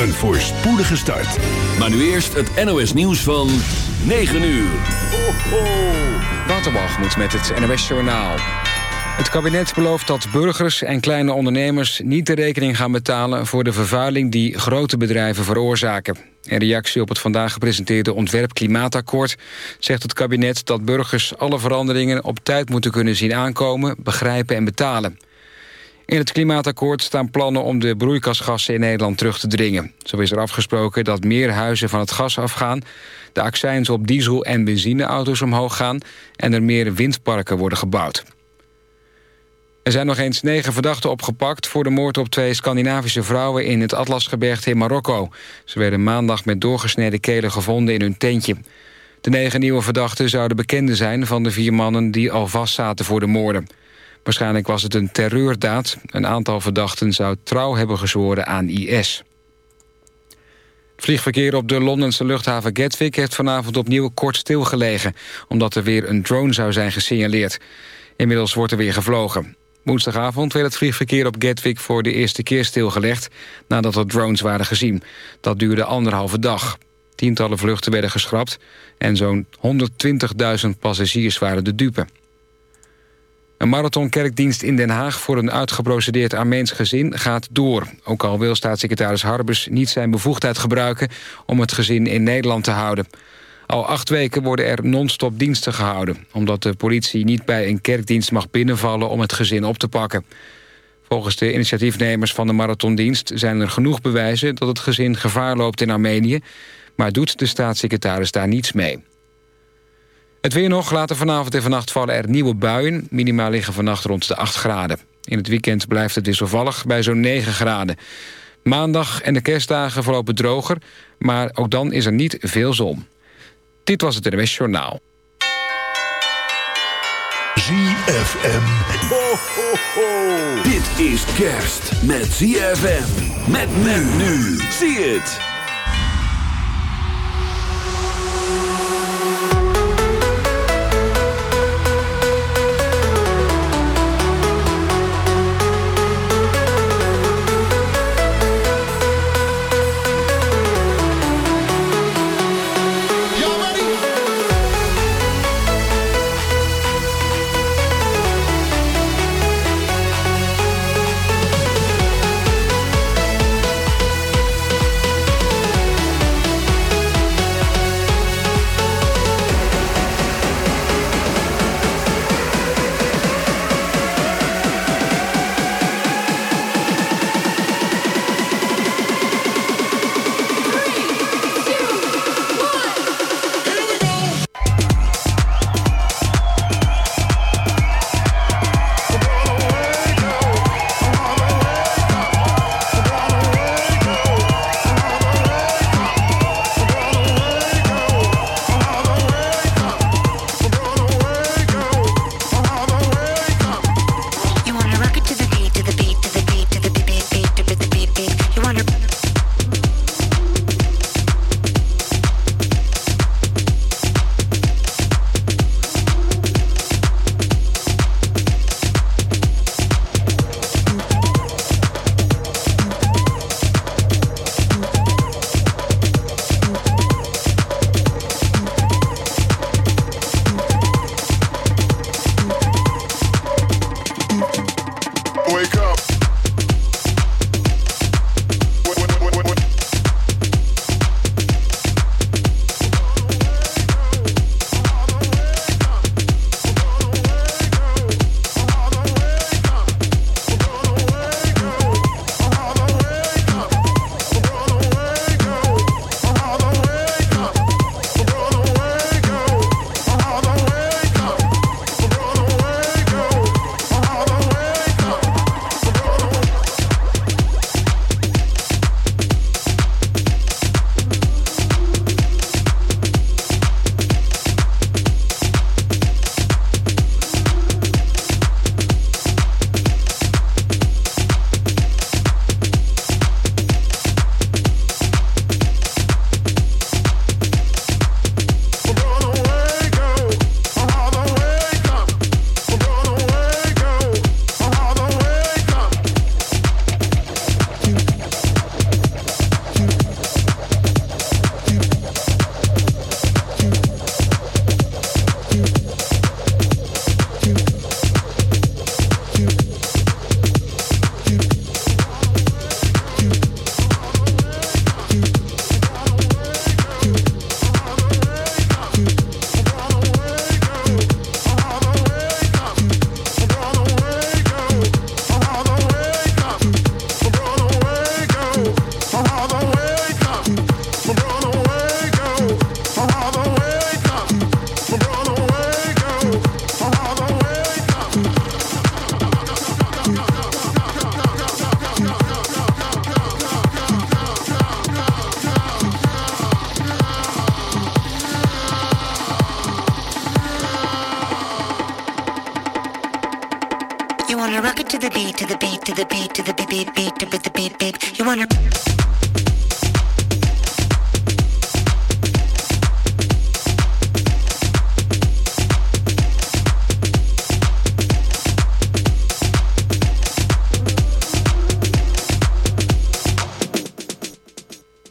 Een voorspoedige start. Maar nu eerst het NOS nieuws van 9 uur. Ho. Waterbalgemoed met het NOS Journaal. Het kabinet belooft dat burgers en kleine ondernemers niet de rekening gaan betalen voor de vervuiling die grote bedrijven veroorzaken. In reactie op het vandaag gepresenteerde ontwerp Klimaatakkoord zegt het kabinet dat burgers alle veranderingen op tijd moeten kunnen zien aankomen, begrijpen en betalen. In het klimaatakkoord staan plannen om de broeikasgassen in Nederland terug te dringen. Zo is er afgesproken dat meer huizen van het gas afgaan... de accijns op diesel- en benzineauto's omhoog gaan... en er meer windparken worden gebouwd. Er zijn nog eens negen verdachten opgepakt... voor de moord op twee Scandinavische vrouwen in het Atlasgebergte in Marokko. Ze werden maandag met doorgesneden kelen gevonden in hun tentje. De negen nieuwe verdachten zouden bekenden zijn van de vier mannen... die al vastzaten voor de moorden. Waarschijnlijk was het een terreurdaad. Een aantal verdachten zou trouw hebben gezworen aan IS. Vliegverkeer op de Londense luchthaven Gatwick heeft vanavond opnieuw kort stilgelegen, omdat er weer een drone zou zijn gesignaleerd. Inmiddels wordt er weer gevlogen. Woensdagavond werd het vliegverkeer op Gatwick voor de eerste keer stilgelegd... nadat er drones waren gezien. Dat duurde anderhalve dag. Tientallen vluchten werden geschrapt... en zo'n 120.000 passagiers waren de dupe. Een marathonkerkdienst in Den Haag voor een uitgeprocedeerd Armeens gezin gaat door. Ook al wil staatssecretaris Harbers niet zijn bevoegdheid gebruiken om het gezin in Nederland te houden. Al acht weken worden er non-stop diensten gehouden... omdat de politie niet bij een kerkdienst mag binnenvallen om het gezin op te pakken. Volgens de initiatiefnemers van de marathondienst zijn er genoeg bewijzen... dat het gezin gevaar loopt in Armenië... maar doet de staatssecretaris daar niets mee. Het weer nog, later vanavond en vannacht vallen er nieuwe buien. Minimaal liggen vannacht rond de 8 graden. In het weekend blijft het wisselvallig bij zo'n 9 graden. Maandag en de kerstdagen verlopen droger... maar ook dan is er niet veel zon. Dit was het NWS Journaal. ZFM. Ho, ho, ho. Dit is kerst met ZFM. Met men nu. Zie het. To the beat, to the beat, to the beat, beat, beat, to the beat, beat. You wanna.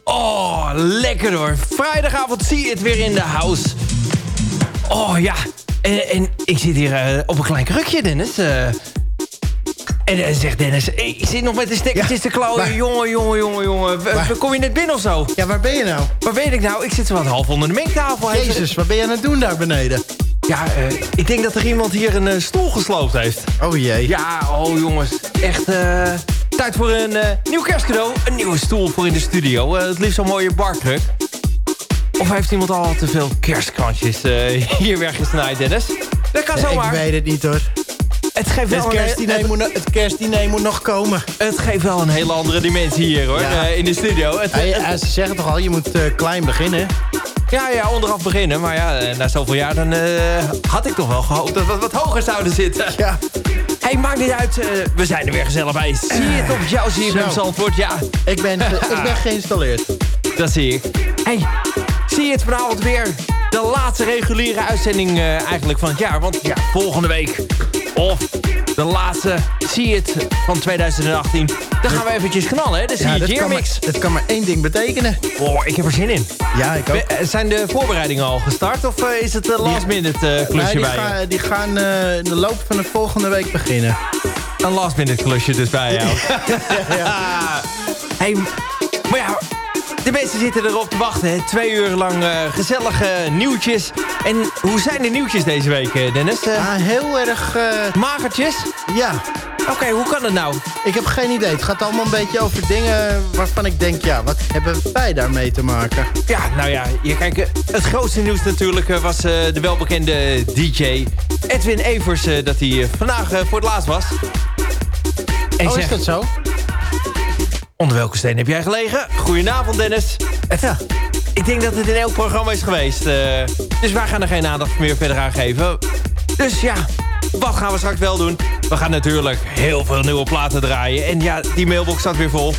Oh, lekker hoor. Vrijdagavond zie je het weer in de house. Oh ja, en, en ik zit hier eh, op een klein krukje, Dennis. Eh, en uh, zegt Dennis, ik zit nog met de stekkertjes te klauwen. Jongen, jongen, jongen, jongen. Waar- Kom je net binnen of zo? Ja, waar ben je nou? Waar weet ik nou? Ik zit zo wat half onder de mengtafel. Jezus, wat ben je aan het doen daar beneden? Ja, eh, ik denk dat er iemand hier een eh, stoel gesloopt heeft. Oh jee. Ja, oh jongens. Echt eh, tijd voor een eh, nieuw kerstcadeau. Een nieuwe stoel voor in de studio. Eh, het liefst zo'n mooie barkruk. Of heeft iemand al te veel kerstkrantjes eh, hier weggesnaaid, Dennis? Dat kan ik zomaar. weet het niet hoor. Het geeft, wel Het een, het, moet, het kerstdiner moet nog komen. het geeft wel een hele andere dimensie hier, hoor. Ja. eh, in de studio. Het, Hey, het- ze zeggen toch al, je moet eh, klein beginnen. ja, ja, onderaf beginnen. Maar ja, eh, na zoveel jaar dan eh, had ik toch wel gehoopt dat we wat hoger zouden zitten. Ja. Hey, maakt niet uit. eh, we zijn er weer gezellig bij. Zie je het op jouw CFM Zo. Zandvoort? Ja, Ik ben, ik ben geïnstalleerd. Dat zie ik. Hey, zie je het vanavond weer? De laatste reguliere uitzending eh, eigenlijk van het jaar. Want ja, volgende week. Of de laatste zie je het van 2018. Dan gaan we eventjes knallen, hè? Dat, het kan maar, Jeermix. dat kan maar één ding betekenen. Oh, ik heb er zin in. Ja, ik ook. We- eh, Zijn de voorbereidingen al gestart? Of eh, is het een last minute eh, klusje Nee, die, bij gaan, die gaan eh, in de loop van de volgende week beginnen. Een last minute klusje dus bij jou. hey, maar ja, de mensen zitten erop te wachten. Twee uur lang eh, gezellige nieuwtjes. En hoe zijn de nieuwtjes deze week, eh, Dennis? Ah, heel erg... Magertjes? ja, Oké, hoe kan het nou? ik heb geen idee. Het gaat allemaal een beetje over dingen waarvan ik denk... Ja, wat hebben wij daarmee te maken? Ja, nou ja, je, kijk, eh, het grootste nieuws natuurlijk was de welbekende DJ Edwin Evers... dat hij vandaag voor het laatst was. En Oh, is dat zo? Onder welke steen heb jij gelegen? Goedenavond, Dennis. Ja. Ik denk dat het in elk programma is geweest. eh, dus wij gaan er geen aandacht meer verder aan geven. Dus ja, wat gaan we straks wel doen? We gaan natuurlijk heel veel nieuwe platen draaien. En ja, die mailbox staat weer vol.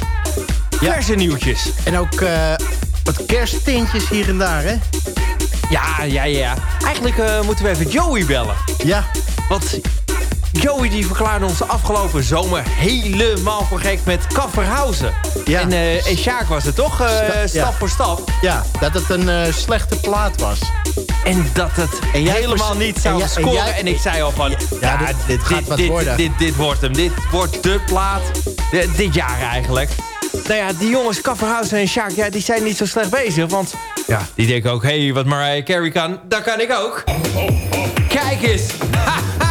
Verse nieuwtjes. En ook eh, wat kersttintjes hier en daar, hè? Ja, ja, ja. Eigenlijk eh, moeten we even Joey bellen. Ja, Want Joey die verklaarde ons afgelopen zomer helemaal voor gek met Kafferhausen. Ja. En, en Sjaak was het toch? Eh, Sta- stap ja. voor stap. ja, dat het een eh, slechte plaat was. En dat het En jij helemaal niet zou en jij- en scoren. En, jij- ik zei al van... Ja, dit- dit gaat wat worden. Dit, dit wordt hem. Dit wordt de plaat. dit jaar eigenlijk. Nou ja, die jongens Kafferhausen en Sjaak... Ja, die zijn niet zo slecht bezig. Want ja, die denken ook... Hé, hey, wat Mariah Carey kan, dat kan ik ook. Kijk eens. Haha.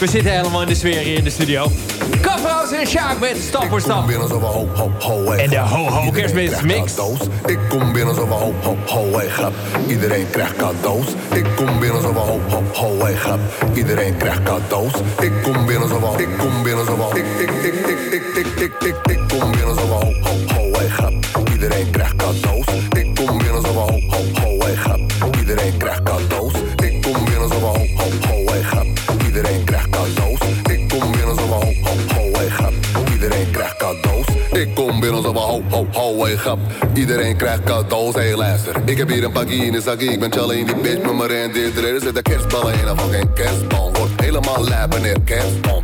We zitten helemaal in de sfeer hier in de studio. Kafferhausen en Sjaak met stap voor stap. binnen zo ho, ho, ho, En de ho-ho Iedereen kerstmis mix. Ik kom binnen zo ho, ho, ho, grap. Iedereen krijgt cadeaus. Ik kom binnen zo ho, ho, ho, grap. Iedereen krijgt cadeaus. Ik kom binnen zo ik kom binnen zo ik, ik, ik, ik, ik, ik, ik, ik, ik kom binnen zo ho, ho, ho, hey, grap. Iedereen krijgt cadeaus, hey, luister. Ik heb hier een pakje in de zakje. Ik ben in die bitch met mijn rendeerder. Er zitten kerstballen in een fucking kerstbal. Wordt helemaal lijp wanneer kerstbal.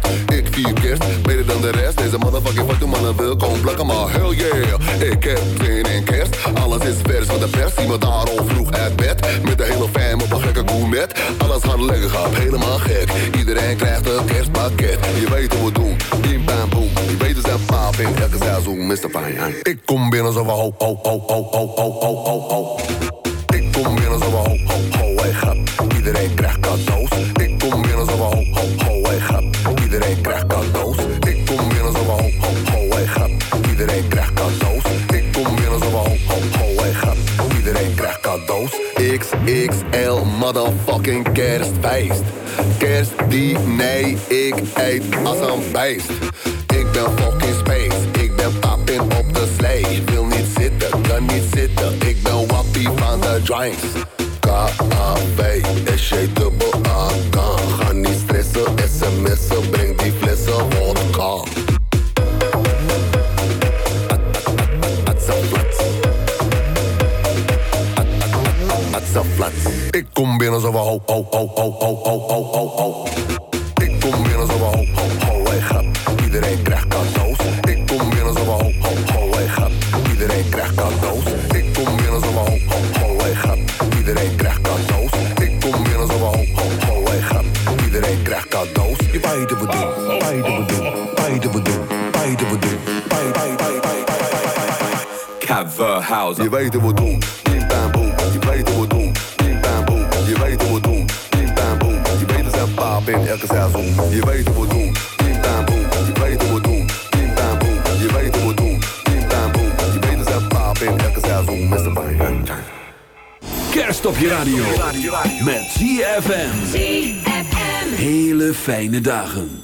Vier kerst, beter dan de rest. Deze motherfucking fuck mannen wil komen plakken, maar hell yeah. Ik heb zin in kerst. Alles is vers van de pers. Zie me daarom vroeg uit bed. Met de hele fam op een gekke gourmet. Alles gaat lekker, gaat helemaal gek. Iedereen krijgt een kerstpakket. Je weet hoe we doen. Bim bam boom. Je weet het zijn paap in elke seizoen, Mr. Fine. Ik kom binnen zo van ho, ho, ho, ho, ho, ho, ho, ho. Ik kom binnen zo van ho, ho, ho, motherfucking kerstfeest. Kerstdiner, ik eet als een beest. Ik ben fucking space, ik ben pappin op de slee. Wil niet zitten, kan niet zitten, ik ben wappie van de drinks. K-A-B, S-J-dubbel-A, kan. Kom binnen zo van ho, ho, ho, ho, ho, ho, ho, ho, ho. Ik kom binnen zo van ho, ho, ho, hey grap. Iedereen krijgt cadeaus. Ik kom binnen zo van ho, ho, ho, hey grap. Iedereen krijgt cadeaus. Ik kom binnen zo van ho, ho, ho, hey grap. Iedereen krijgt cadeaus. Ik kom binnen zo van ho, ho, ho, hey grap. Iedereen krijgt cadeaus. Je weet wat we doen, weet wat we doen, weet wat we doen, weet wat we doen, weet, weet, weet, weet, Cover house. Je weet wat we doen, bim bam Je weet wat we doen, bim bam boom. Je weet wat we doen, bim bam boom. Je weet wat we doen, bim bam boom. Je weet het zijn paap in elke seizoen. Mr. Bang. Kerst op je radio. Met ZFM. Hele fijne dagen.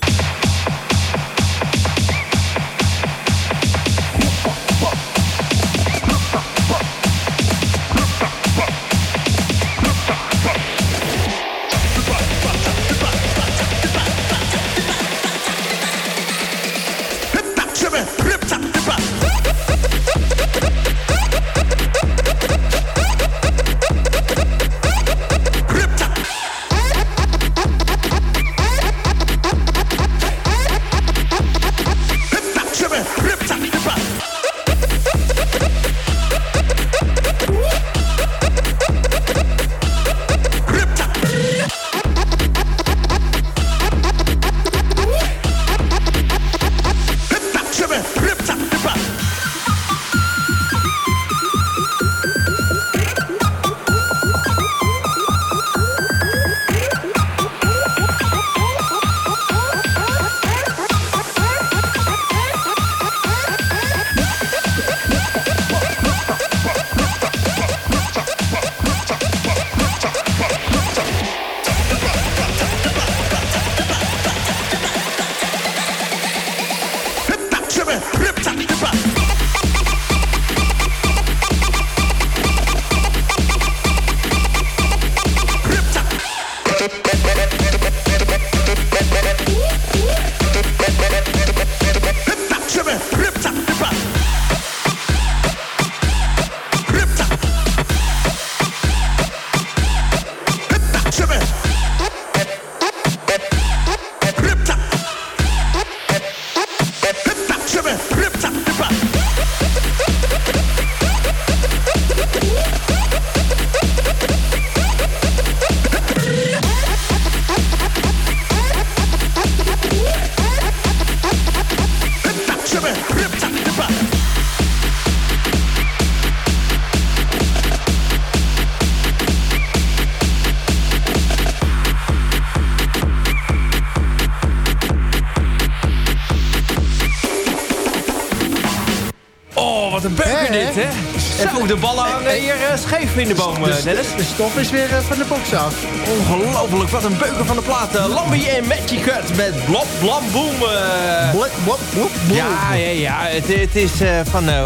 Scheef in de boom, eh, Dennis. De stof is weer eh, van de box af. Ongelooflijk, wat een beuker van de platen. Lambi en Magic Cut met Blop Blam Boom. eh. Blop, blop, blop, blop. Ja, ja, ja. Het, het is eh, van eh,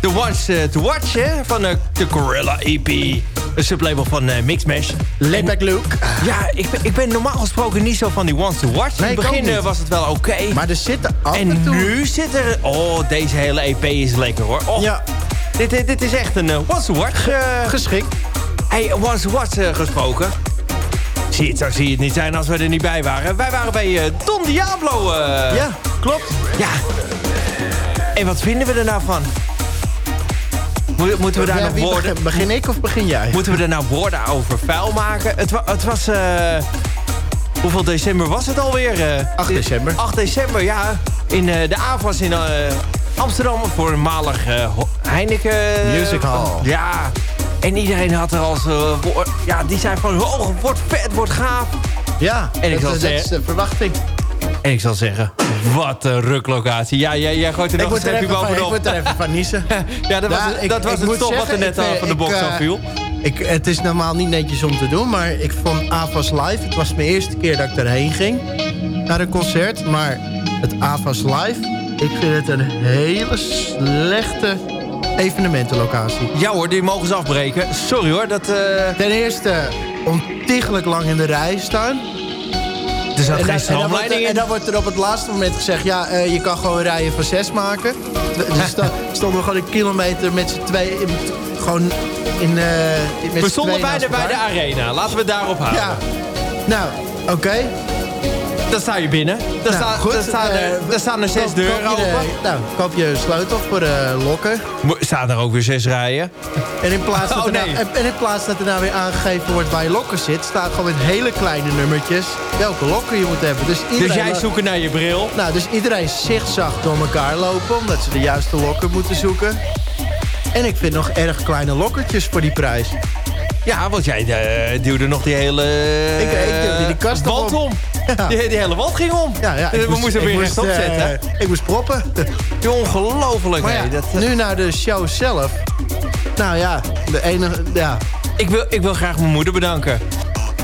The Ones eh, to Watch, hè? Van eh, de Gorilla EP. Een sublabel van eh Mixmash. Laidback Luke. Ja, ik ben, ik ben normaal gesproken niet zo van die Ones to Watch. Nee, In het begin eh, was het wel oké. Maar er zitten af en, En toe... nu zit er... Oh, deze hele EP is lekker, hoor. Oh, Ja, dit, dit, dit is echt een uh, Ones to Watch. eh, geschikt. Hey, Watch eh, gesproken. Zie je het, zo zie je het niet zijn als we er niet bij waren. Wij waren bij eh, Don Diablo. eh. Ja, klopt. Ja. En wat vinden we er nou van? Mo- Moeten we daar Ja, nog woorden... begin, begin ik of begin jij? Moeten we er nou woorden over vuil maken? Het, wa- het was... eh, hoeveel december was het alweer? eh? 8 december. 8 december, ja. In eh, de AVAS in eh, Amsterdam voor eh, Heineken... Music Hall. Ja. En iedereen had er als... eh, woor- ja, die zei van... Oh, wordt vet, wordt gaaf. Ja, En ik dat, zal dat zeggen- is de verwachting. En ik zal zeggen... Wat een ruklocatie. Ja, jij, jij gooit er nog een even van, ik bovenop. moet er even van niezen. Ja, dat was, Ja, het- ik- dat was het stof wat er net ik, al eh, van de box eh, afviel. Ik, het is normaal niet netjes om te doen, maar ik vond AVAS Live... Het was mijn eerste keer dat ik erheen ging, naar een concert. Maar het AVAS Live, ik vind het een hele slechte evenementenlocatie. Ja hoor, die mogen ze afbreken. Sorry hoor, dat... eh, Ten eerste ontiegelijk lang in de rij staan. Er zat En geen dan, en, dan wordt stroomleiding er, en dan wordt er op het laatste moment gezegd... ja, eh, je kan gewoon rijen van zes maken. Dus stonden we gewoon een kilometer met z'n twee... In, gewoon in... eh met We stonden bijna bij de arena. Laten we daarop houden. Ja. Nou, oké. Dan sta je binnen. Dan, Nou, sta, goed, dan, staan, er, eh, dan staan er zes Koop- deuren koop de- open. nou, koop je sleutel voor de lokker. Mo- Staan er ook weer zes rijen. En in, plaats dat Oh, er nou, en, in plaats dat er nou weer aangegeven wordt waar je lokker zit... staat gewoon met hele kleine nummertjes welke lokker je moet hebben. Dus, iedereen Dus jij zoekt naar je bril. Nou, dus iedereen zigzag door elkaar lopen... omdat ze de juiste lokker moeten zoeken. En ik vind nog erg kleine lokkertjes voor die prijs. Ja, want jij eh, duwde nog die hele eh, Ik- ik duwde die kast om. Ja. Die, die hele wand ging om. Ja, ja, Eh, We moest- moesten weer rechtop eh, zetten. ik moest proppen. Ongelooflijk. Maar dat, eh, nu naar de show zelf. Nou ja, de enige... Ja, ik, wil, ik wil graag mijn moeder bedanken.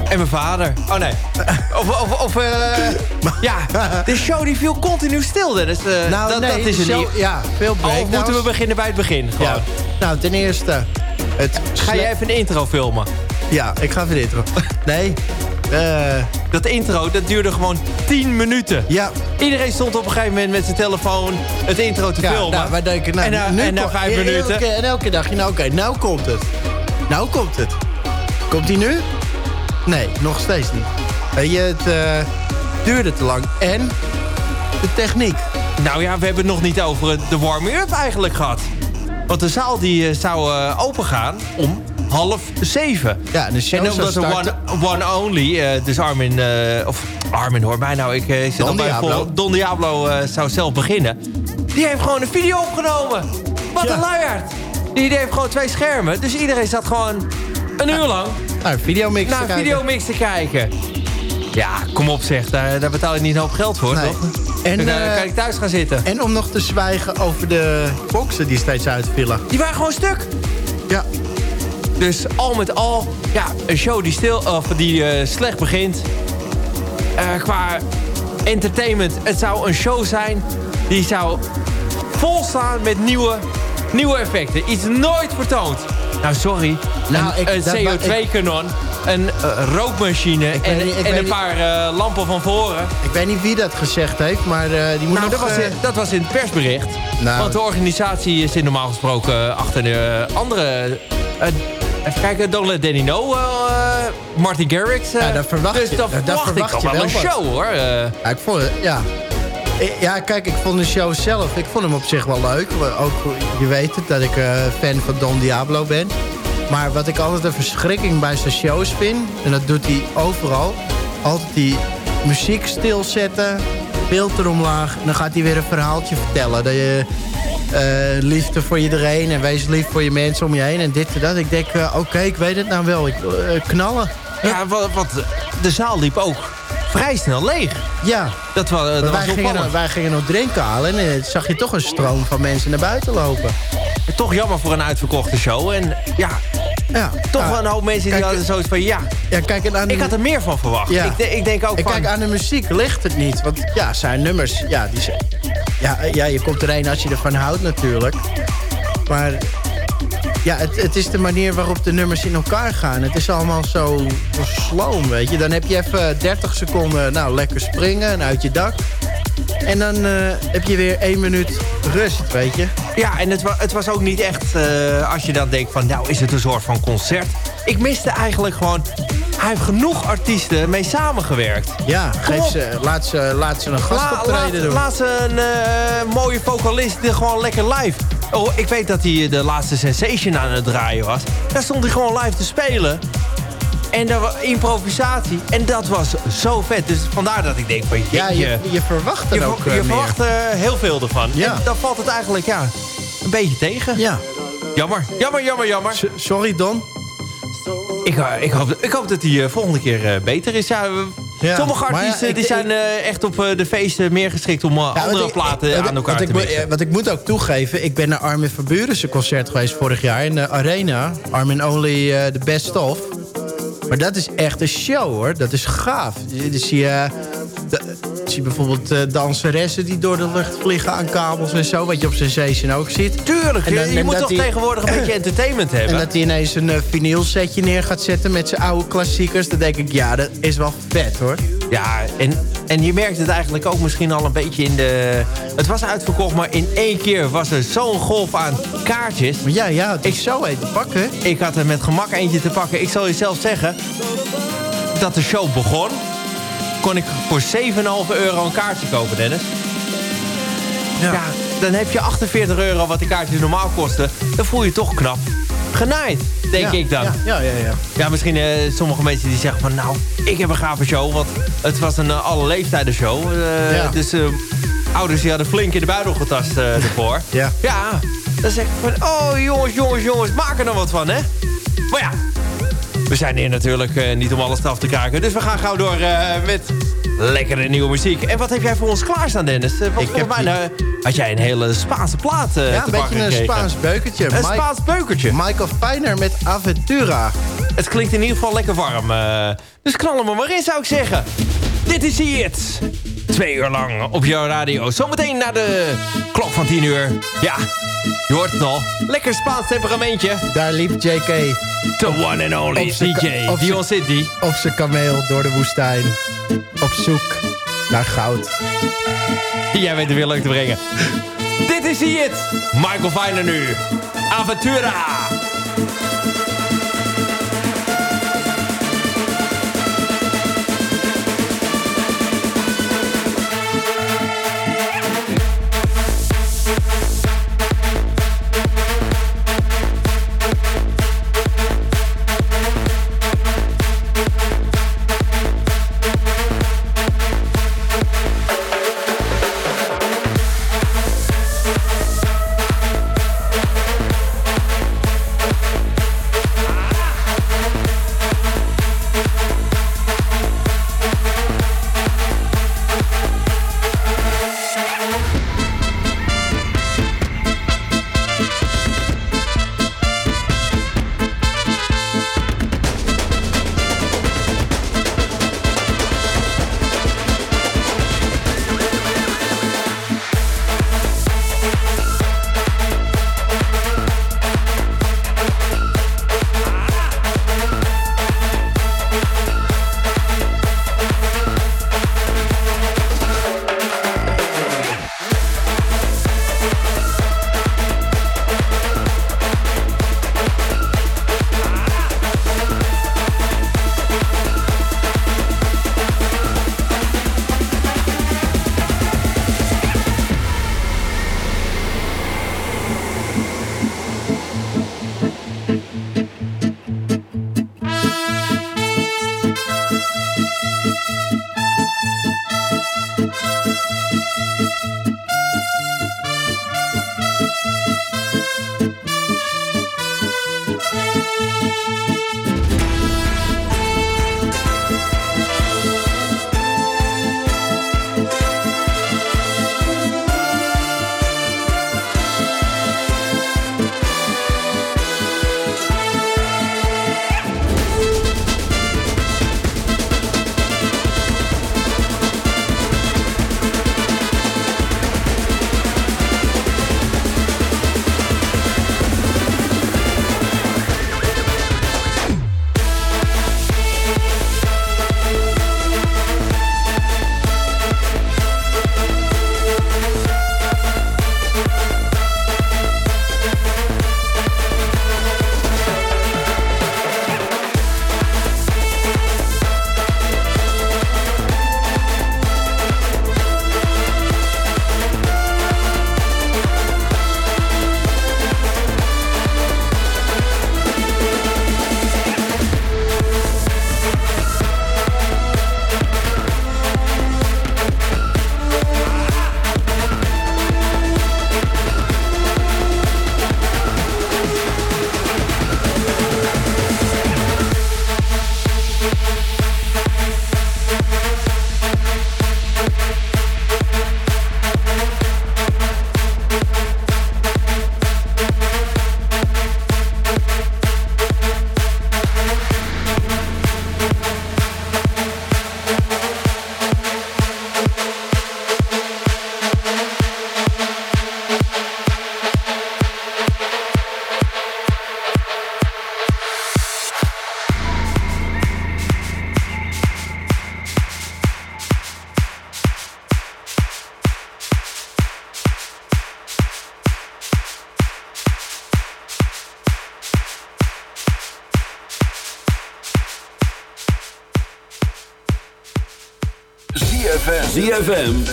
En mijn vader. Oh nee. Of, of, of eh, ja, de show die viel continu stil. Dus, eh, nou dat, nee, dat is een show, ja, veel Of breakdowns. moeten we beginnen bij het begin? Gewoon. Ja. Nou, ten eerste... Het Ga jij even een intro filmen? Ja, ik ga even intro. Nee, eh, Dat intro, dat duurde gewoon 10 minuten. ja. Iedereen stond op een gegeven moment met zijn telefoon het intro te ja filmen. nou, wij denken, nou, en na, nu en na ko- vijf en minuten... Elke, en elke je, nou oké, nou komt het. Nou komt het. Komt hij nu? Nee, nog steeds niet. Weet je, het eh, duurde te lang. En de techniek. Nou ja, we hebben het nog niet over de warming-up eigenlijk gehad. Want de zaal die eh, zou eh, opengaan om half zeven. Ja, de en omdat de one, one Only, dus Armin... eh, of Armin, hoor mij nou, ik eh, zit Don al bij Diablo. vol. Don Diablo zou zelf beginnen. Die heeft gewoon een video opgenomen. Wat Ja. een luiaard. Die, die heeft gewoon twee schermen. Dus iedereen zat gewoon een uur lang Nou, videomix naar te een kijken. videomix te kijken. Ja, kom op zeg, daar, daar betaal ik niet een hoop geld voor, Nee. toch? En, dan kan ik thuis gaan zitten. En om nog te zwijgen over de boxen die steeds uitvielen. Die waren gewoon stuk. Ja, Dus al met al, ja, een show die, stil, of die eh, slecht begint. Eh, qua entertainment, het zou een show zijn die zou volstaan met nieuwe, nieuwe effecten. Iets nooit vertoond. Nou, sorry. Nou, een ik- een dat- CO2-kanon, een eh, rookmachine en, niet- een niet- paar lampen van voren. ik weet niet wie dat gezegd heeft, maar die moet Nou, nog... dat was, in, dat was in het persbericht. Nou. Want de organisatie zit normaal gesproken achter de andere... eh, even kijken, Don't Let Danny Know, eh, Martin Garrix. eh. Ja, daar verwacht dus je- dan daar verwacht verwacht ik je wel wel een wat. show, hoor. eh. Ja, ik vond het, ja. Ja, kijk, ik vond de show zelf, ik vond hem op zich wel leuk. Ook, je weet het, dat ik eh, fan van Don Diablo ben. Maar wat ik altijd een verschrikking bij zijn shows vind... en dat doet hij overal... altijd die muziek stilzetten, beeld eromlaag... en dan gaat hij weer een verhaaltje vertellen. Dat je eh, liefde voor iedereen en wees lief voor je mensen om je heen... en dit en dat. Ik denk, eh, oké, ik weet het nou wel. Ik eh, knallen. ja, wat, wat, de zaal liep ook vrij snel leeg. Ja, Dat, wa- dat Maar was wij, gingen, wij gingen nog drinken halen en eh, zag je toch een stroom van mensen naar buiten lopen. Toch jammer voor een uitverkochte show. En ja, Ja, toch wel een hoop mensen die hadden zoiets van... Ja, Ja, kijk, en aan de, ik had er meer van verwacht. Ja. Ik, de- ik denk ook en van... kijk, aan de muziek ligt het niet. Want ja, zijn nummers, ja, die ja, ja, je komt er een als je ervan houdt natuurlijk. Maar ja, het, het is de manier waarop de nummers in elkaar gaan. Het is allemaal zo, zo sloom, weet je. Dan heb je even 30 seconden, nou, lekker springen en uit je dak. En dan eh, heb je weer één minuut rust, weet je. Ja, en het, het was ook niet echt, eh, als je dan denkt van... nou, is het een soort van concert? Ik miste eigenlijk gewoon... Hij heeft genoeg artiesten mee samengewerkt. Ja, geef ze, laat, ze, laat ze een gastoptreden doen. laat ze een eh, mooie vocalist gewoon lekker live... Oh, ik weet dat hij de laatste Sensation aan het draaien was. Daar stond hij gewoon live te spelen. En daar was improvisatie. En dat was zo vet. Dus vandaar dat ik denk van... Ja, je, je verwacht er je, ook eh, je meer. verwacht er heel veel ervan. Ja. En dan valt het eigenlijk ja, een beetje tegen. Ja, Jammer, jammer, jammer, jammer. S- sorry Don. Ik, ik, hoop, ik hoop dat hij eh, volgende keer eh, beter is. Ja, we- Ja, sommige ja, artiesten die zijn eh, echt op de feesten meer geschikt... om Ja, andere ik- platen aan elkaar te eh, Wat ik moet ook toegeven, ik ben naar Armin van Buren concert geweest vorig jaar in de Arena. Armin Only The Best Of. Maar dat is echt een show hoor, dat is gaaf. Zie je, de- zie je bijvoorbeeld eh, danseressen die door de lucht vliegen aan kabels en zo. Wat je op Sensation ook ziet. Tuurlijk, En je, dan- je en moet toch die- tegenwoordig een beetje entertainment En hebben. dat hij ineens een uh, vinylsetje neer gaat zetten met zijn oude klassiekers. Dan denk ik, ja, dat is wel vet hoor. Ja, en, en je merkt het eigenlijk ook misschien al een beetje in de... Het was uitverkocht, maar in één keer was er zo'n golf aan kaartjes. Maar ja, ja, het is zo heet te pakken. Ik had er met gemak eentje te pakken. Ik zal je zelf zeggen dat de show begon. Kon ik voor 7,5 euro een kaartje kopen, Dennis. Ja. dan heb je 48 euro wat die kaartjes normaal kosten. Dan voel je je toch knap genaaid, denk ik dan. Ja, ja, ja. ja. Misschien eh, sommige mensen die zeggen van... nou, ik heb een gave show, want het was een uh, alle leeftijden show. Eh. Dus ouders die hadden flink in de buidel getast ervoor. Ja. Ja, dan zeg ik van... oh, jongens, jongens, jongens, maak er nou wat van, hè? Maar ja, we zijn hier natuurlijk niet om alles af te kraken. Dus we gaan gauw door met lekkere nieuwe muziek. En wat heb jij voor ons klaarstaan, Dennis? Eh, want Ik heb mij eh, had jij een hele Spaanse plaat eh Ja, een beetje een gekregen. Spaans beukertje. Een Mike- Spaans beukertje. Michael Feiner met Aventura. Het klinkt in ieder geval lekker warm. dus knal hem er maar in, zou ik zeggen. Dit is it. Twee uur lang op jouw radio. Zometeen naar de klok van 10 uur. Ja, je hoort het al. Lekker Spaans temperamentje. Daar liep JK The one and only DJ z'n- Dion City. op zijn kameel door de woestijn. Op zoek naar goud. Jij weet het weer leuk te brengen. Dit is it. Michael Feiner nu. Aventura.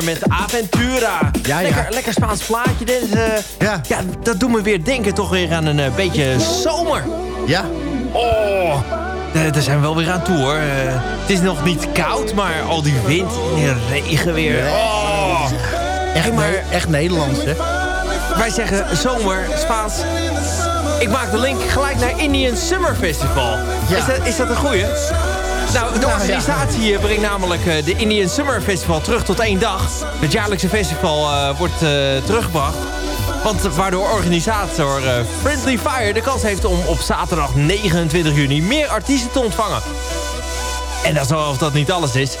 Met Aventura. Ja, lekker, lekker Spaans plaatje. Dit uh, ja. ja, dat doet me weer denken toch weer aan een beetje zomer. Ja. Oh, daar zijn we wel weer aan toe hoor. het is nog niet koud, maar al die wind en die regen weer. Oh. Echt, maar, echt Nederlands hè. Wij zeggen zomer, Spaans. Ik maak de link gelijk naar Indian Summer Festival. Is, dat, is dat een goeie? Nou, de nou, organisatie brengt namelijk eh, de Indian Summer Festival terug tot één dag. Het jaarlijkse festival uh, wordt uh, teruggebracht. Want waardoor organisator Friendly Fire de kans heeft om op zaterdag 29 juni meer artiesten te ontvangen. En alsof dat niet alles is.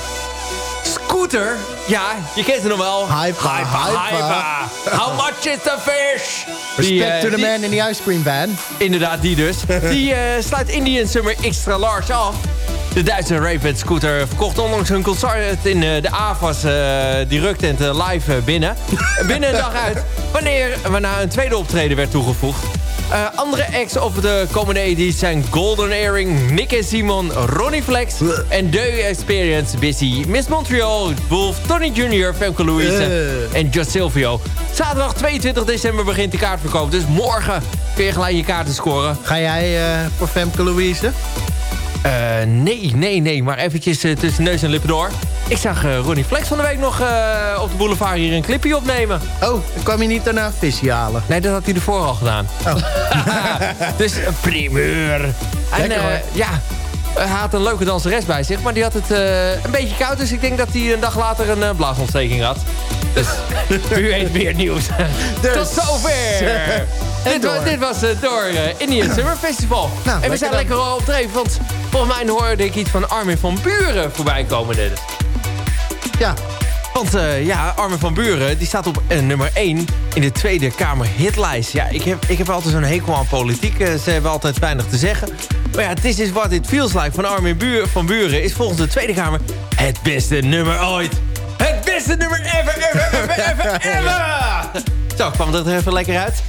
Scooter, ja, je kent het nog wel. Hype, hype, hype. How much is the fish? Respect to the man in the ice cream van. Inderdaad, die dus. Die sluit Indian Summer Extra Large af. De Duitse Raven Scooter verkocht onlangs hun concert in de AFAS, uh, die ruktent live binnen. binnen een dag uit, wanneer, waarna een tweede optreden werd toegevoegd. Uh, andere acts op de komende editie zijn Golden Earring, Nick en Simon, Ronnie Flex en The Experience, Busy, Miss Montreal, Wolf, Tony Jr., Femke Louise uh. en Just Silvio. Zaterdag 22 december begint de kaartverkoop, dus morgen kun je gelijk je kaarten scoren. Ga jij uh, voor Femke Louise? Uh, nee, nee, nee. Maar eventjes uh, tussen neus en lippen door. Ik zag uh, Ronnie Flex van de week nog op de boulevard hier een clipje opnemen. Oh, dan kwam je niet daarna visje halen? Nee, dat had hij ervoor al gedaan. Oh. dus primeur. En ja, hij had een leuke danseres bij zich, maar die had het een beetje koud. Dus ik denk dat hij een dag later een blaasontsteking had. Dus u weet meer nieuws. Dus. Tot zover. dit, was, dit was door Indian Summer Festival. Nou, en we zijn lekker op dreef, want volgens mij hoorde ik iets van Armin van Buren voorbij komen. Dennis. Ja. Want uh, ja, Armin van Buren die staat op uh, nummer 1 in de Tweede Kamer hitlijst. Ja, ik heb, ik heb altijd zo'n hekel aan politiek. Ze hebben altijd weinig te zeggen. Maar ja, This is what it feels like van Armin Buur, van Buren... is volgens de Tweede Kamer het beste nummer ooit. Het beste nummer ever, ever, ever, ever, ever! Zo, kwam dat er even lekker uit.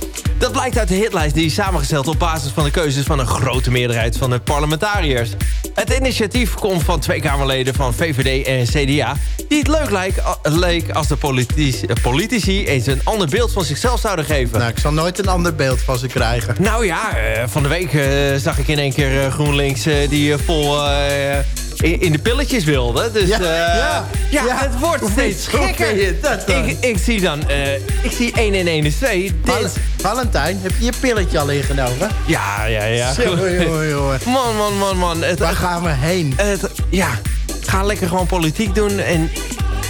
Dat blijkt uit de hitlijst die is samengesteld op basis van de keuzes van een grote meerderheid van de parlementariërs. Het initiatief komt van twee Kamerleden van VVD en CDA... die het leuk leek, leek als de politici, politici eens een ander beeld van zichzelf zouden geven. Nou, ik zal nooit een ander beeld van ze krijgen. Nou ja, uh, van de week zag ik in één keer GroenLinks die vol in, de pilletjes wilde. Dus ja, ja, ja, ja, het wordt steeds gekker. Ik, ik zie dan, ik zie 1 en 1 is 2. Valentijn, heb je je pilletje al ingenomen? Ja, ja, ja. Man, man, man, man. Het, Waar gaan we heen? Het, ja, ga lekker gewoon politiek doen en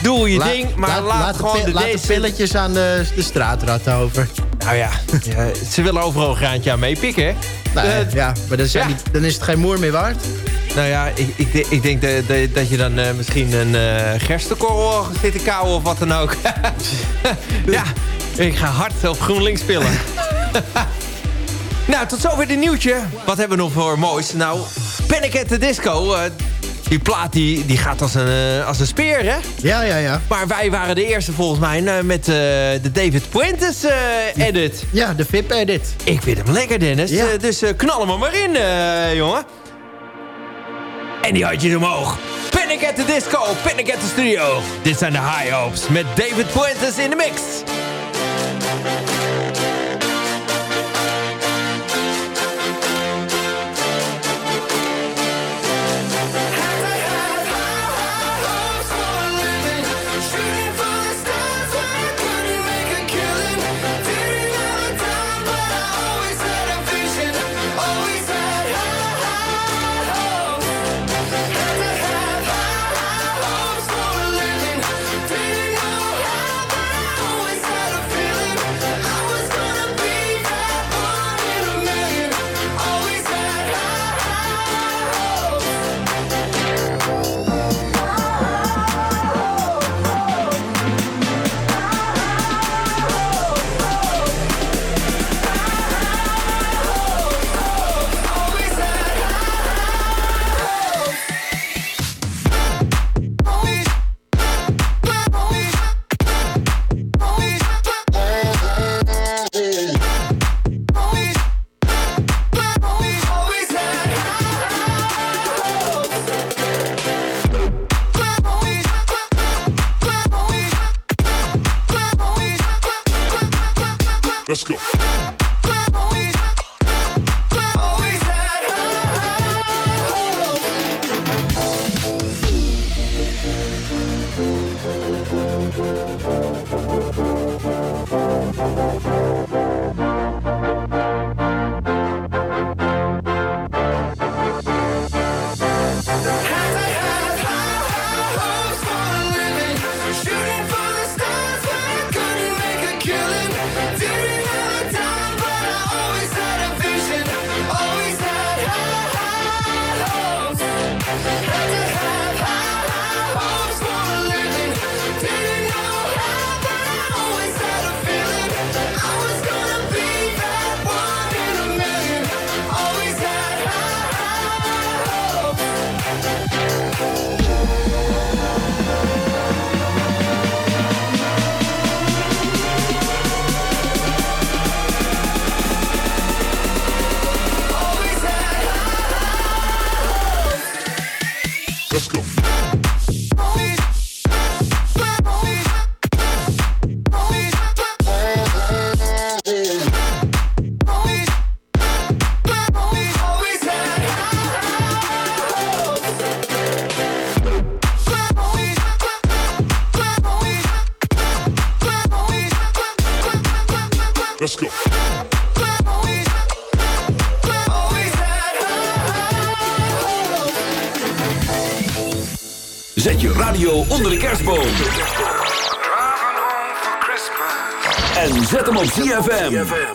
doe je ding, maar laat, gewoon de, laat de pilletjes aan de, de straatrat over. Nou ja, ja, ze willen overal een graantje aan meepikken, hè? Nou, uh, ja, maar dan, ja. dan is het geen moer meer waard. Nou ja, ik, ik, ik denk dat, dat je dan uh, misschien een uh, gerstekorrel zit te kauwen of wat dan ook. ja, ik ga hard op GroenLinks spelen. nou, tot zover de nieuwtje. Wat hebben we nog voor moois? Nou, Panic at the Disco. Uh, die plaat die, die gaat als een, als een speer, hè? Ja, ja, ja. Maar wij waren de eerste volgens mij met de David Puentes edit. Ja, de VIP-edit. Ik vind hem lekker, Dennis. Ja. dus knal hem er maar in, jongen. En die handjes omhoog. Panic at the Disco, Panic at the Studio. Dit zijn de High Hopes met David Puentes in de mix. ZFM.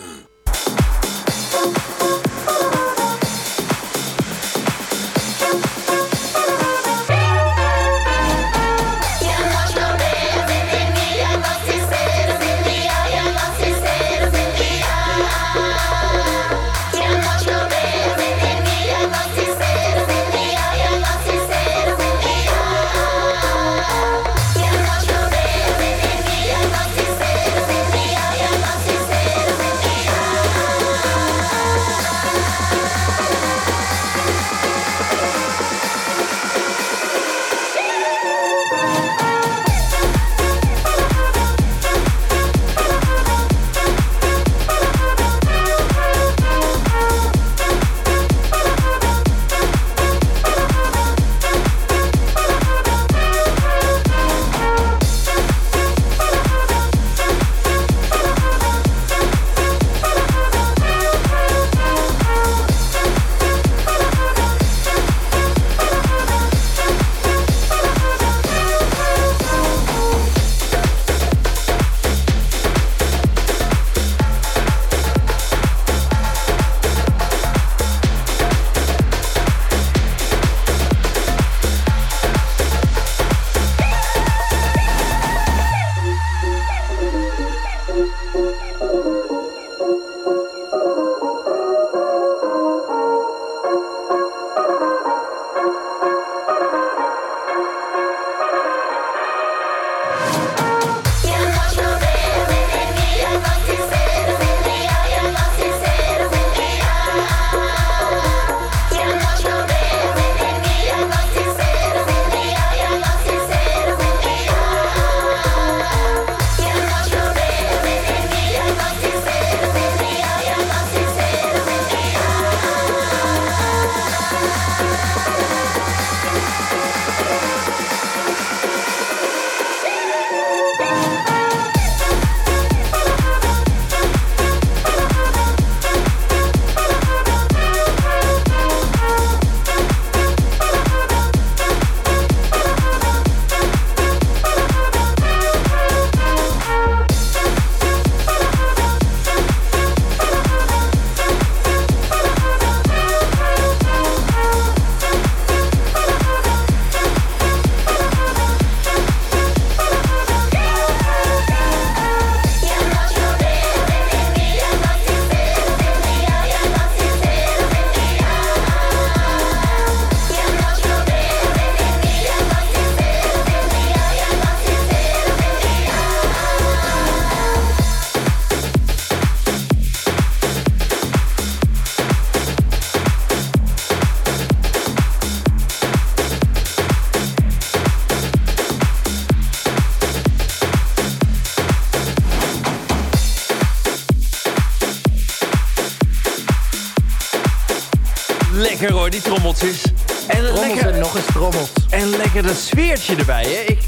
Lekker dat sfeertje erbij, hè. Ik,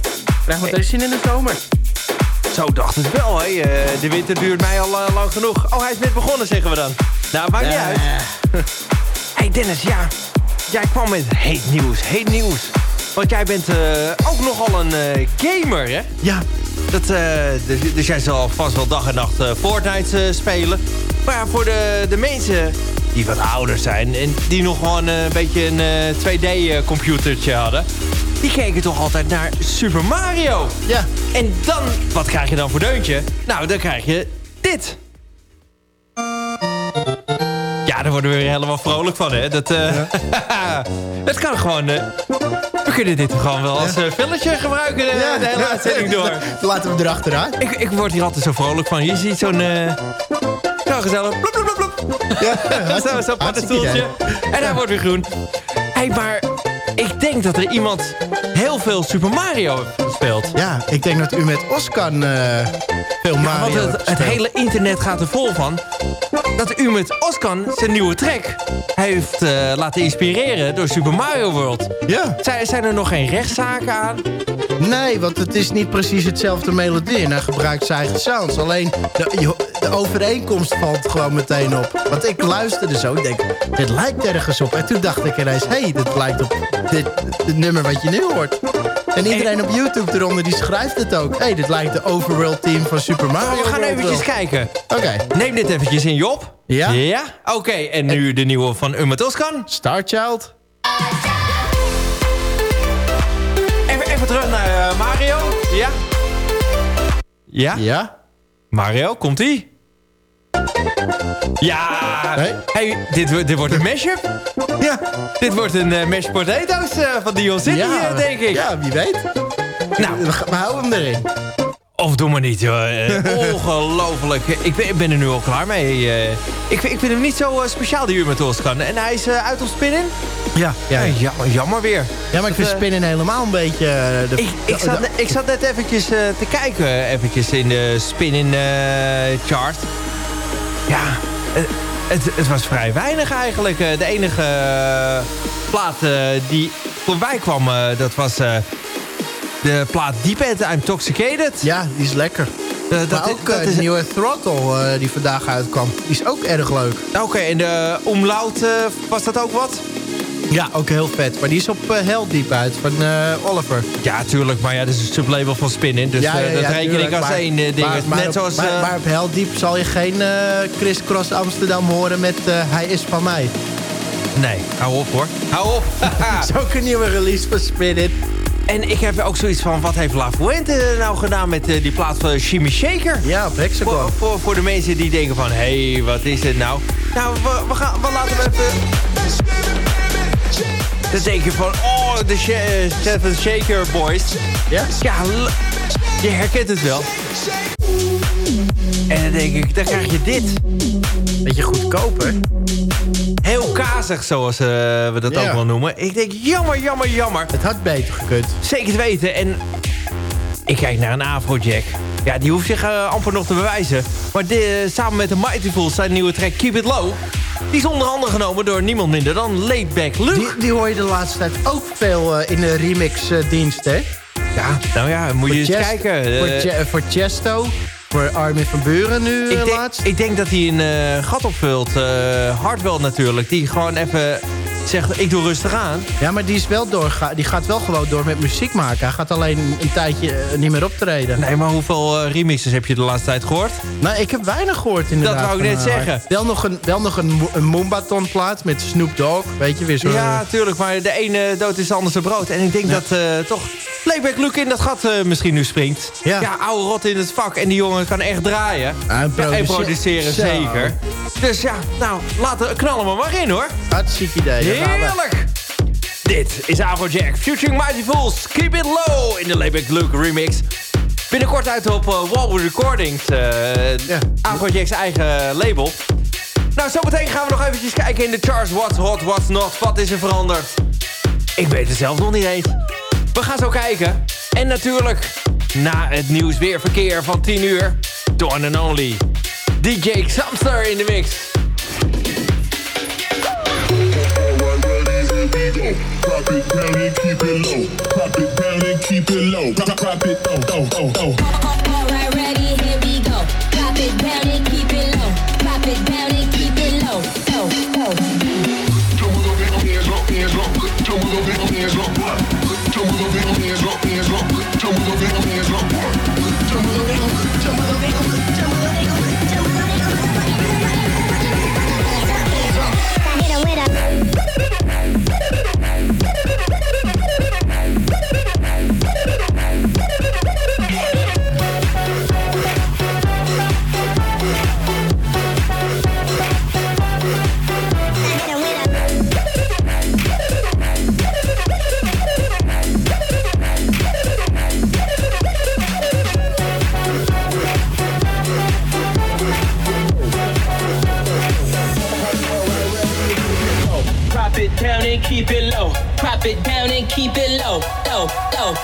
Krijg meteen zin in de zomer. Zo dacht het wel, hè. Eh, De winter duurt mij al eh, lang genoeg. Oh, hij is net begonnen, zeggen we dan. Nou, maakt niet uit. hey Dennis, ja. Jij kwam met heet nieuws, heet nieuws. Want jij bent eh, ook nogal een eh, gamer, hè? Ja, Dat, eh, dus, dus jij zal vast wel dag en nacht eh, Fortnite eh, spelen. Maar ja, voor de, de mensen die wat ouder zijn... en die nog gewoon eh, een beetje een 2D-computertje hadden... die keken toch altijd naar Super Mario. ja. En dan, wat krijg je dan voor deuntje? Nou, dan krijg je dit. Ja, daar worden we weer helemaal vrolijk van, hè? Dat, eh dat kan gewoon... eh, we kunnen dit gewoon wel als uh, filletje gebruiken de, de hele uitzending door. Laten we erachteraan. Ik, ik word hier altijd zo vrolijk van. Je ziet zo'n... eh zo gezellig. Ja, Zo, zo'n hartstikke paddenstoeltje. En hij wordt weer groen. Hé, hey, maar ik denk dat er iemand heel veel Super Mario gespeeld. Ja, ik denk dat u met Oscar eh veel Ja, Mario want het, het speelt. hele internet gaat er vol van. Dat u met Oskan zijn nieuwe track heeft eh, laten inspireren door Super Mario World. Ja, Zijn, zijn er nog geen rechtszaken aan? nee, want het is niet precies hetzelfde melodie. En hij gebruikt zijn eigen sounds. Alleen de, je- de overeenkomst valt gewoon meteen op. Want ik luisterde zo, ik denk, dit lijkt ergens op. En toen dacht ik ineens, hé, hey, dit lijkt op dit, dit nummer wat je nu hoort. En iedereen op YouTube eronder, die schrijft het ook. Hé, hey, dit lijkt de overworld team van Super Mario We gaan eventjes kijken. Oké, Neem dit eventjes in, Job. Ja? Ja? Oké, en nu de nieuwe van Umet Oskan. Star Child. Even, even terug naar eh, Mario. Ja? Ja? Ja? Mario, komt-ie? Ja! Hey, dit, dit wordt een mashup. Ja. Dit wordt een uh, mashed potatoes eh, van Dion City, eh, denk ik. Ja, wie weet. Nou, We, we houden hem erin. Of doe maar niet, joh. Ongelooflijk. Ik ben, ik ben er nu al klaar mee. ik, ik vind hem niet zo speciaal, die uur met Oscar. En hij is uit op spinnen. Ja, ja. Ja, jammer, jammer weer. ja maar ik vind spinnen helemaal een beetje... De, Ik, ik, zat, ik zat net eventjes te kijken eventjes in de spin-in eh, chart. Ja, het, het was vrij weinig eigenlijk. Eh, de enige eh, plaat eh, die voorbij kwam, dat was de plaat Deep End I'm Toxicated. ja, die is lekker. Eh, dat, maar ook dat is, nieuwe Throttle die vandaag uitkwam. Die is ook erg leuk. Oké, en de Umlaut, eh, was dat ook wat? Ja, ook heel vet. Maar die is op uh, Hell Deep uit van eh, Oliver. Ja, tuurlijk, maar ja, dat is een sublabel van Spin-in. Dus ja, eh, dat reken tuurlijk, ik als maar- één eh, ding. Maar, maar, Net op- zoals... maar, eh, maar op Hell Deep zal je geen eh Chris Cross Amsterdam horen met eh, Hij is van mij. nee, hou op hoor. Hou op. Dat is ook een nieuwe release van Spin-It. En ik heb ook zoiets van, wat heeft La Fuente nou gedaan met eh, die plaat van Jimmy Shaker? Ja, op Hexagon. Voor, voor, voor de mensen die denken van, hé, hey, wat is dit nou? Nou, we, we, gaan, we laten we even... Dan denk je van, oh, de eh, Seven Shaker Boys. Ja? Ja, je herkent het wel. En dan denk ik, dan krijg je dit. Beetje goedkoper. Heel kazig, zoals eh, we dat Ja. ook wel noemen. Ik denk, jammer, jammer, jammer. Het had beter gekund. Zeker te weten. En ik kijk naar een Afrojack. Ja, die hoeft zich eh, amper nog te bewijzen. Maar de, samen met de Mighty Fools zijn nieuwe track Keep It Low... die is onder andere genomen door niemand minder dan Laidback Luke. Die, die hoor je de laatste tijd ook veel eh, in de remix-dienst, hè? Ja, nou ja, moet je eens kijken. Voor, Eh, voor Chesto, voor Armin van Buren nu eh, ik, denk, laatst. ik denk dat hij een eh, gat opvult. eh Hardwell natuurlijk. Die gewoon even zegt, ik doe rustig aan. Ja, maar die, is wel doorga die gaat wel gewoon door met muziek maken. Hij gaat alleen een tijdje eh, niet meer optreden. Nee, maar hoeveel eh, remixes heb je de laatste tijd gehoord? Nou, ik heb weinig gehoord inderdaad. Dat wou ik net zeggen. Wel nog een, wel nog een, een Moombaton plaat met Snoop Dogg. Weet je, weer zo. Ja, tuurlijk, maar de ene dood is de ander zijn brood. En ik denk dat eh, toch Playback Luke in dat gat misschien nu springt. Ja. ja, oude rot in het vak. En die jongen kan echt draaien. En Ja, en produce- produceren Zo. zeker. Dus ja, nou, laten, knallen we maar in hoor. Hartstikke idee. Heerlijk! Dit is Afrojack, featuring Mighty Fools, Keep It Low in de Layback Luke remix. Binnenkort uit op uh, Recordings, eh Ja. Afrojack's eigen label. Nou, zometeen gaan we nog eventjes kijken in de charts. What's hot, what's not, wat is er veranderd? Ik weet het zelf nog niet eens. We gaan zo kijken. En natuurlijk, na het nieuws weer verkeer van 10 uur, one and only DJ Samster in de mix. It down and keep it low. Drop it down and keep it low. Drop, drop it, oh, oh, oh, oh. Keep it low. Low, low.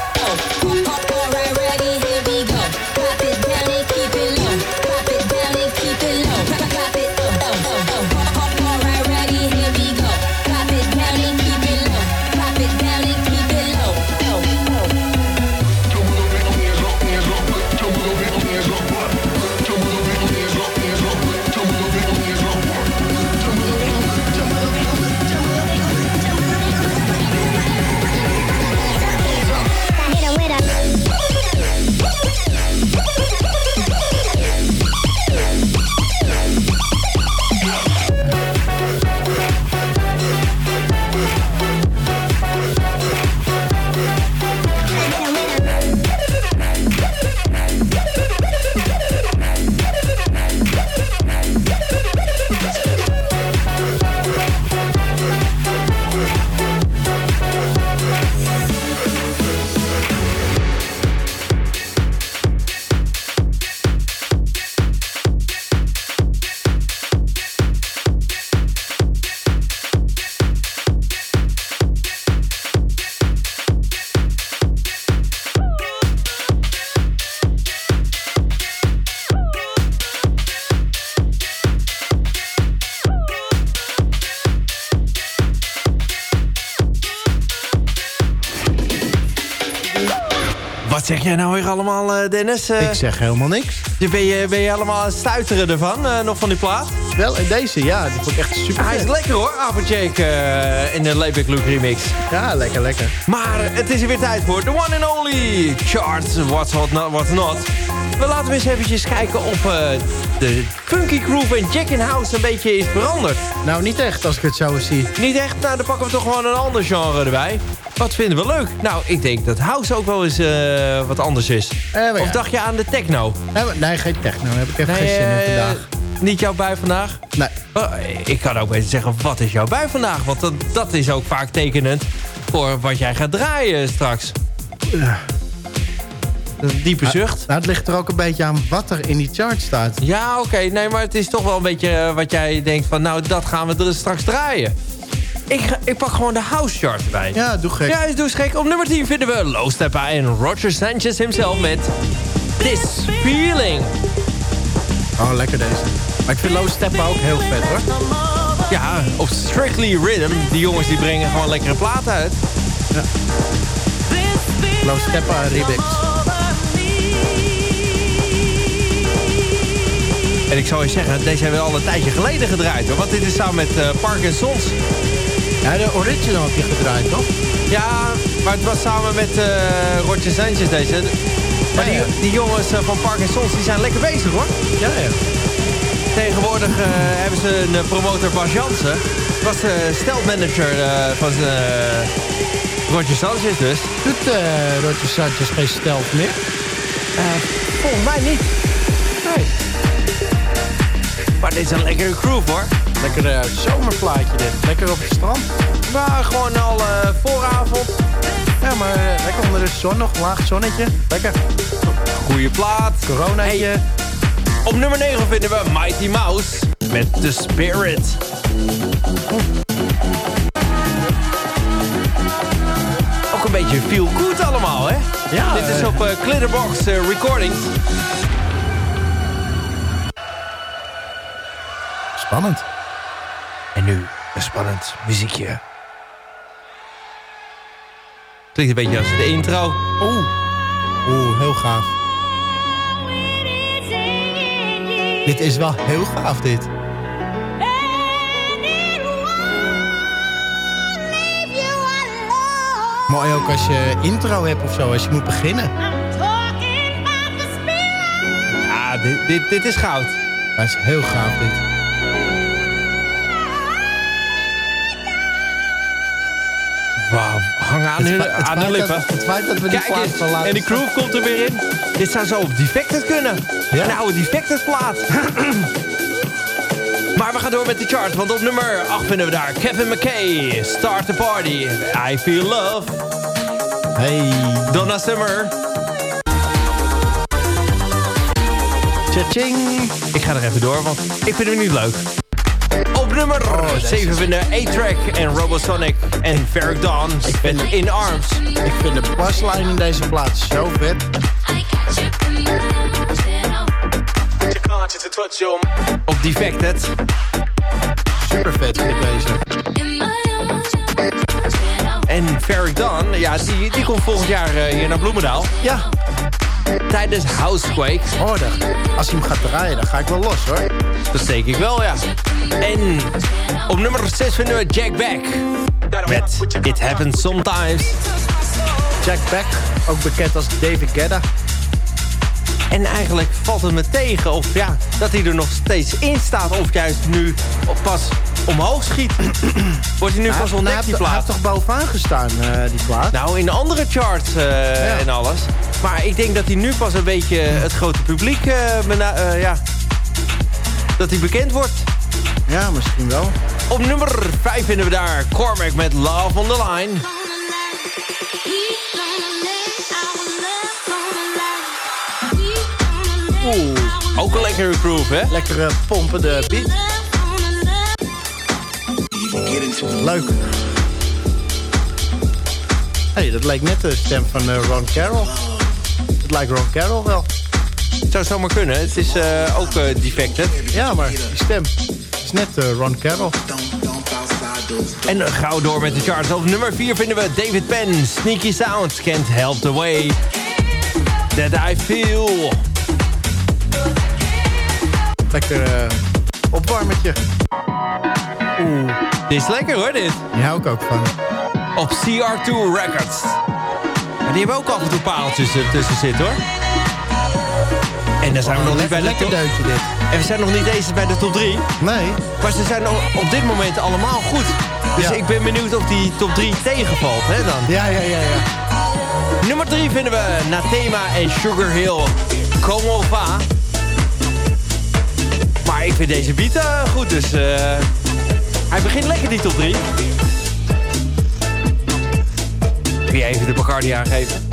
Jij nou weer allemaal, eh, Dennis? Eh, Ik zeg helemaal niks. ben, je, ben je helemaal aan het stuiteren ervan, eh, nog van die plaat? Wel, in deze, ja, die vond ik echt super. Hij is lekker hoor, eh in de Layback Luke remix. Ja, lekker, lekker. Maar het is er weer tijd voor. The one and only chart. What's hot, not, what's not. We laten we eens eventjes kijken of de funky groove en Jack in House een beetje is veranderd. Nou, niet echt als ik het zo zie. Niet echt, nou dan pakken we toch gewoon een ander genre erbij. Wat vinden we leuk? Nou, ik denk dat house ook wel eens eh, wat anders is. Eh, Of ja. dacht je aan de techno? Nee, maar- nee, geen techno. Daar heb ik even geen zin in eh, vandaag. Niet jouw bui vandaag? Nee. Oh, ik kan ook beter zeggen, wat is jouw bui vandaag? Want dat, dat is ook vaak tekenend voor wat jij gaat draaien straks. Ja. Een diepe zucht. Nou, het ligt er ook een beetje aan wat er in die chart staat. Ja, oké. Nee, maar het is toch wel een beetje eh, wat jij denkt van... nou, dat gaan we er straks draaien. Ik, ga- ik pak gewoon de house chart erbij. Ja, doe gek. Ja, is doe eens gek. Op nummer 10 vinden we Low Steppa en Roger Sanchez himself met This Feeling. Oh, lekker deze. Maar ik vind Low Steppa ook heel vet, hoor. Ja, op Strictly Rhythm. Die jongens die brengen gewoon lekkere platen uit. Low Steppa remix. En ik zou je zeggen, deze hebben we al een tijdje geleden gedraaid. Hoor, want dit is samen met eh Parkinsons. Ja, de original heb je gedraaid, toch? Ja, maar het was samen met eh Roger Sanchez deze. Maar Ja, ja. Die, die jongens eh, van Parkinsons die zijn lekker bezig hoor. Ja, ja. Tegenwoordig eh, hebben ze een promotor Bas Jansen. Was de steltmanager van Roger Sanchez dus. Doet Roger Sanchez geen stealth meer? Volgens mij niet. Nee. Maar dit is een lekkere groove hoor. Lekker eh, zomerplaatje dit. Lekker op het strand. Maar gewoon al eh, vooravond. Ja, maar eh, lekker onder de zon nog. Laag zonnetje. Lekker. Goeie plaat. Coronaatje. Op nummer 9 vinden we Mighty Mouse met The Spirit. Ook een beetje feel good allemaal, hè? Ja, Dit is op Glitterbox eh, Recordings. Spannend. Nu een spannend muziekje. Klinkt een beetje als de intro. Oeh. Oeh, heel gaaf. Dit is wel heel gaaf, dit. Mooi ook als je intro hebt of zo, als je moet beginnen. Ja, dit, dit, dit is goud. Dat is heel gaaf, dit. Wauw, hang aan, Het hun- aan de lippen. dat- het feit dat we die Kijk eens, en die groove komt er weer in. Dit zou zo op Defected kunnen. Ja. Een oude Defected plaat. maar we gaan door met de chart, want op nummer 8 vinden we daar Kevin McKay. Start the party. I feel love. Hey. Donna Summer. Cha-ching. Ik ga er even door, want ik vind hem niet leuk. Op nummer deze 7 is- vinden A-Track en Robosonic en Ferric Dawn met In Arms. Ik vind de baslijn in deze plaat zo vet. Op Defected. Super vet vind ik deze. En Ferric Dawn, ja, die, die komt volgend jaar eh, hier naar Bloemendaal. Ja, Tijdens Housequake. oh, dan- als hij hem gaat draaien, dan ga ik wel los hoor. Dat steek ik wel, ja. En op nummer 6 vinden we Jack Beck. Met It Happens Sometimes. Jack Beck, ook bekend als David Guetta. En eigenlijk valt het me tegen of ja, dat hij er nog steeds in staat. Of juist nu pas omhoog schiet. Wordt hij nu pas ontdekt, heeft, die hij heeft plaat? toch bovenaan gestaan, eh, die plaat? Nou, in de andere charts eh, en alles. Maar ik denk dat hij nu pas een beetje het grote publiek... eh, ja, dat hij bekend wordt. Ja, misschien wel. Op nummer 5 vinden we daar Cormac met Love on the Line. Oeh, ook een lekkere groove, hè? Lekkere pompende beat. Leuk. hey, dat lijkt net de stem van eh, Ron Carroll. Het lijkt Ron Carroll wel. Zou zomaar kunnen. Het is eh, ook eh, defected. Ja, maar die stem is net eh, Ron Carroll. En gauw door met de charts. Op nummer 4 vinden we David Penn. Sneaky Sound, Can't Help the Way. That I Feel. Lekker opwarmertje. Oeh, Dit is lekker hoor, dit. die hou ik ook van. Op CR2 Records. Maar die hebben ook af en toe paaltjes tussen zitten hoor. En dan zijn we nog niet bij de top. deutje dit. En we zijn nog niet eens bij de top 3. Nee, Maar ze zijn op dit moment allemaal goed. Dus Ja. ik ben benieuwd of die top 3 tegenvalt, hè dan. ja, ja, ja, ja. Nummer 3 vinden we Nathema en Sugar Hill. Como va. Maar ik vind deze beat eh, goed, dus eh, hij begint lekker die top 3. Kun je even de Bacardi aangeven?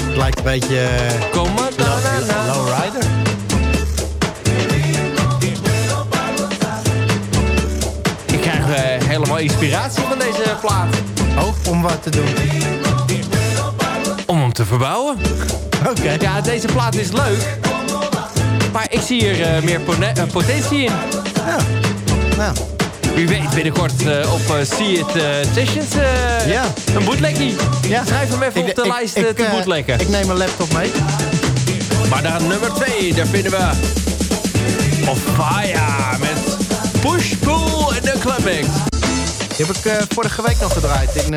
Het lijkt een beetje eh, Kom maar Lowrider. Ik krijg eh, helemaal inspiratie van deze plaat. Oh, om wat te doen. Om hem te verbouwen. Oké. Ja, deze plaat is leuk. Maar ik zie hier eh, meer potentie in. Ja. Nou, Wie weet binnenkort eh, op eh, See It eh, Sessions Ja. een bootleggie. ja. Schrijf hem even Ik- op de ik- lijst ik, te bootleggen. Ik neem mijn laptop mee. Maar dan nummer 2, daar vinden we... Of Fire met Push, Pull en de Clubmix. Die heb ik vorige week nog gedraaid. In,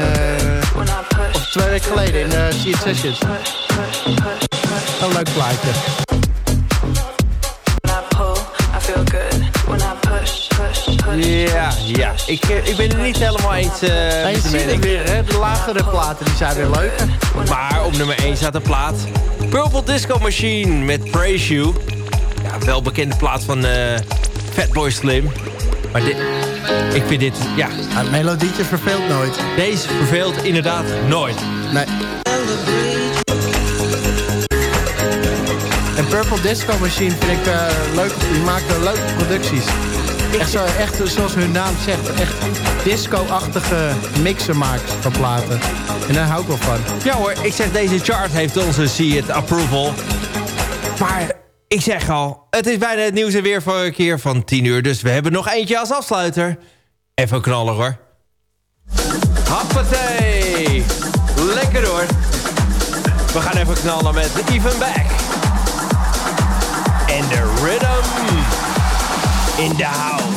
of twee weken geleden in uh, See It Sessions. Een leuk plaatje. Ja, ja. Ik, eh, ik ben het niet helemaal eens En met je de mening. weer, hè? De lagere platen die zijn weer leuker. Maar op nummer 1 staat een plaat. Purple Disco Machine met Praise You. Ja, wel bekende plaat van eh Fatboy Slim. Maar dit, ik vind dit, ja, het melodietje verveelt nooit. deze verveelt inderdaad nooit. Nee. En Purple Disco Machine vind ik leuk. Die maken leuke producties. Echt, zo, echt zoals hun naam zegt. Echt disco-achtige mixen maken van platen. En daar hou ik wel van. Ja hoor, ik zeg deze chart heeft onze See It approval. Maar ik zeg al, het is bijna het nieuws en weer voor een keer van 10 uur. Dus we hebben nog eentje als afsluiter. Even knallen hoor. Hoppatee! Lekker hoor. We gaan even knallen met Even Back. En de rhythm in the house.